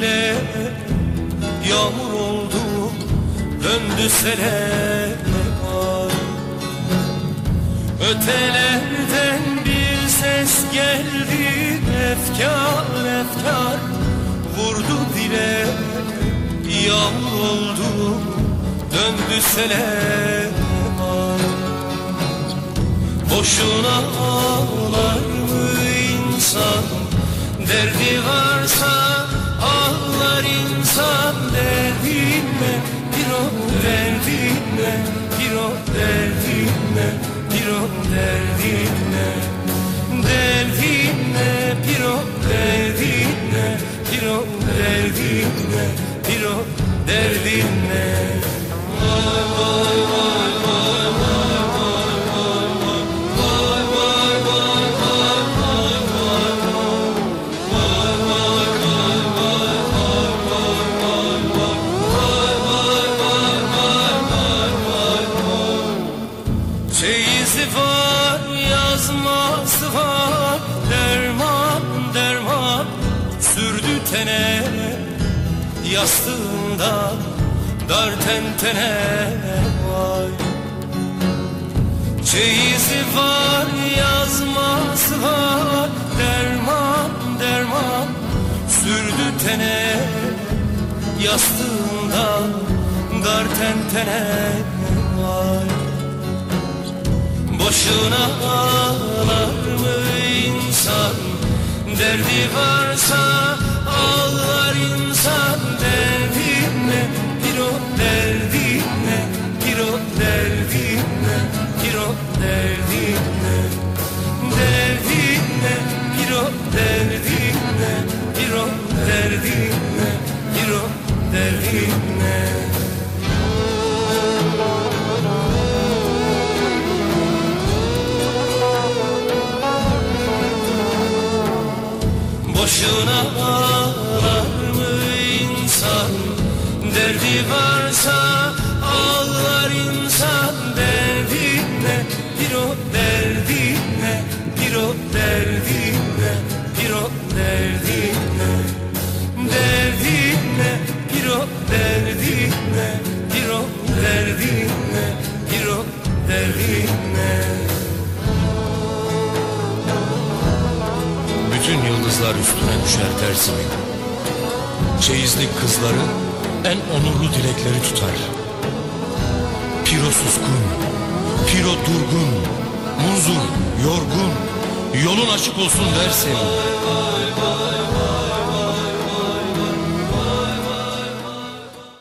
dile Yağmur oldu döndü sele. Ötelerden bir ses geldi Efkar efkar vurdu dile Yağmur oldu döndü sele. Boşuna ağlar derdinle Bir o derdinle bir o derdinle Derdinle bir o derdinle Bir o derdinle bir o derdinle Çeyizi yazması var Derman, derman sürdü tene. Yastığında dar tentene vay. Çeyizi var, yazması var Derman, derman sürdü tene. Yastığında dar tentene Boşuna ağlar mı insan? Derdi varsa ağlar insan. Derdinle bir o derdinle Bir o derdinle Bir o derdinle Derdinle bir o derdinle Bir o derdinle Bir o derdinle Boşuna ağlar mı insan? Derdi varsa ağlar insan. Derdinle bir o derdinle Bir o derdinle Bir o derdinle Bütün yıldızlar üstüne düşer tersimin. Çeyizlik kızları en onurlu dilekleri tutar. Piro suskun, Piro durgun, Munzur yorgun, yolun açık olsun dersin.